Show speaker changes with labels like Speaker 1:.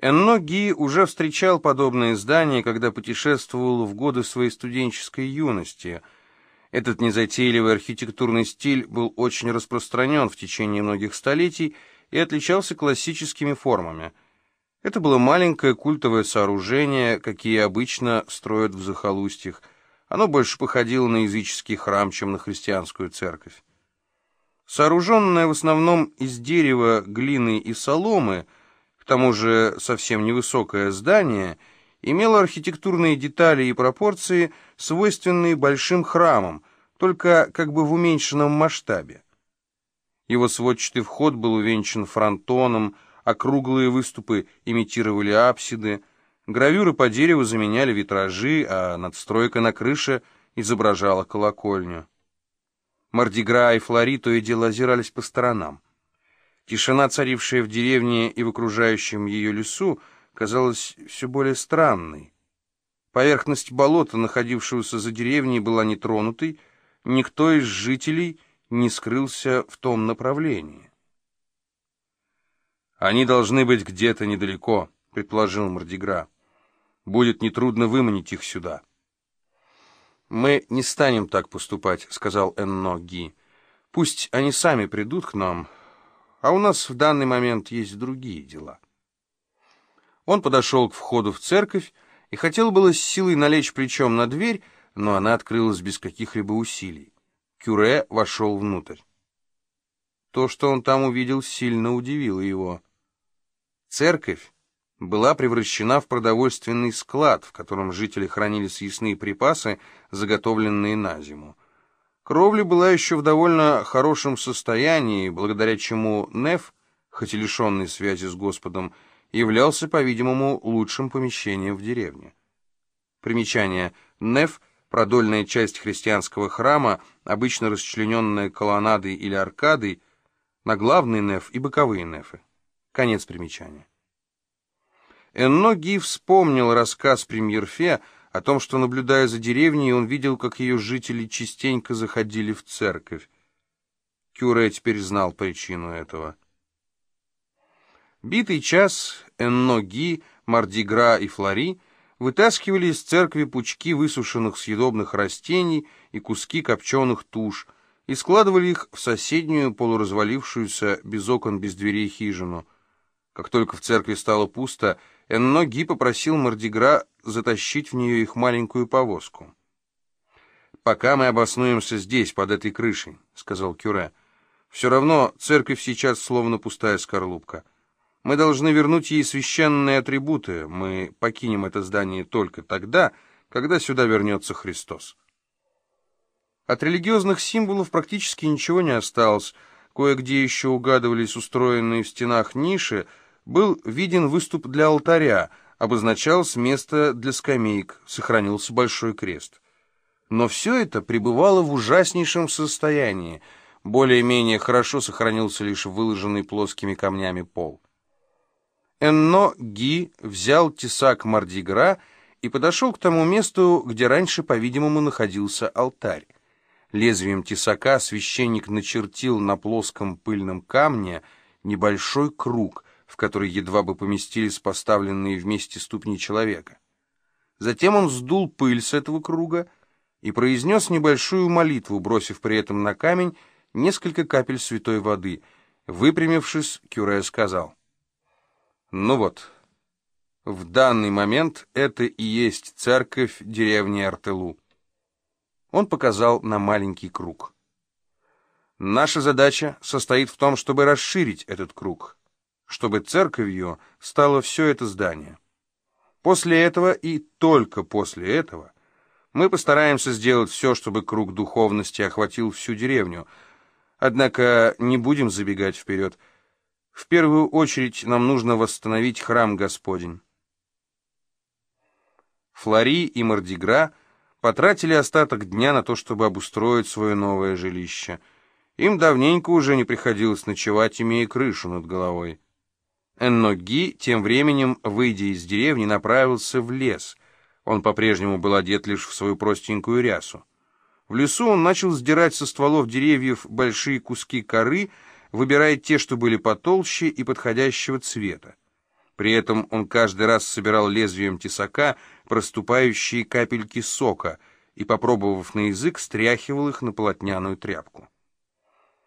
Speaker 1: Энно Ги уже встречал подобные здания, когда путешествовал в годы своей студенческой юности. Этот незатейливый архитектурный стиль был очень распространен в течение многих столетий и отличался классическими формами. Это было маленькое культовое сооружение, какие обычно строят в захолустьях. Оно больше походило на языческий храм, чем на христианскую церковь. Сооруженное в основном из дерева, глины и соломы – тому же совсем невысокое здание имело архитектурные детали и пропорции, свойственные большим храмам, только как бы в уменьшенном масштабе. Его сводчатый вход был увенчан фронтоном, округлые выступы имитировали апсиды, гравюры по дереву заменяли витражи, а надстройка на крыше изображала колокольню. Мардигра и Флори то и дело озирались по сторонам. Тишина, царившая в деревне и в окружающем ее лесу, казалась все более странной. Поверхность болота, находившегося за деревней, была нетронутой, никто из жителей не скрылся в том направлении. «Они должны быть где-то недалеко», — предположил Мордигра. «Будет нетрудно выманить их сюда». «Мы не станем так поступать», — сказал Энно Ги. «Пусть они сами придут к нам, а у нас в данный момент есть другие дела. Он подошел к входу в церковь и хотел было с силой налечь плечом на дверь, но она открылась без каких-либо усилий. Кюре вошел внутрь. То, что он там увидел, сильно удивило его. Церковь была превращена в продовольственный склад, в котором жители хранили съестные припасы, заготовленные на зиму. Кровля была еще в довольно хорошем состоянии, благодаря чему Неф, хоть и лишенный связи с Господом, являлся, по-видимому, лучшим помещением в деревне. Примечание. Неф — продольная часть христианского храма, обычно расчлененная колоннадой или аркадой, на главный неф и боковые нефы. Конец примечания. Энно Ги вспомнил рассказ премьер-фе о том, что, наблюдая за деревней, он видел, как ее жители частенько заходили в церковь. Кюре теперь знал причину этого. Битый час Энноги, Мардигра и Флори вытаскивали из церкви пучки высушенных съедобных растений и куски копченых туш и складывали их в соседнюю полуразвалившуюся без окон, без дверей хижину. Как только в церкви стало пусто, Энно Ги попросил Мардигра затащить в нее их маленькую повозку. «Пока мы обоснуемся здесь, под этой крышей», — сказал Кюре. «Все равно церковь сейчас словно пустая скорлупка. Мы должны вернуть ей священные атрибуты. Мы покинем это здание только тогда, когда сюда вернется Христос». От религиозных символов практически ничего не осталось. Кое-где еще угадывались устроенные в стенах ниши, был виден выступ для алтаря, обозначалось место для скамеек, сохранился большой крест. Но все это пребывало в ужаснейшем состоянии, более-менее хорошо сохранился лишь выложенный плоскими камнями пол. Энно Ги взял тесак Мардигра и подошел к тому месту, где раньше, по-видимому, находился алтарь. Лезвием тесака священник начертил на плоском пыльном камне небольшой круг, в который едва бы поместились поставленные вместе ступни человека. Затем он сдул пыль с этого круга и произнес небольшую молитву, бросив при этом на камень несколько капель святой воды. Выпрямившись, Кюре сказал, «Ну вот, в данный момент это и есть церковь деревни Артелу». Он показал на маленький круг. Наша задача состоит в том, чтобы расширить этот круг чтобы церковью стало все это здание. После этого и только после этого мы постараемся сделать все, чтобы круг духовности охватил всю деревню. Однако не будем забегать вперед. В первую очередь нам нужно восстановить храм Господень. Флори и Мордигра потратили остаток дня на то, чтобы обустроить свое новое жилище. Им давненько уже не приходилось ночевать, имея крышу над головой. Энноги, тем временем, выйдя из деревни, направился в лес. Он по-прежнему был одет лишь в свою простенькую рясу. В лесу он начал сдирать со стволов деревьев большие куски коры, выбирая те, что были потолще и подходящего цвета. При этом он каждый раз собирал лезвием тесака проступающие капельки сока и, попробовав на язык, стряхивал их на полотняную тряпку.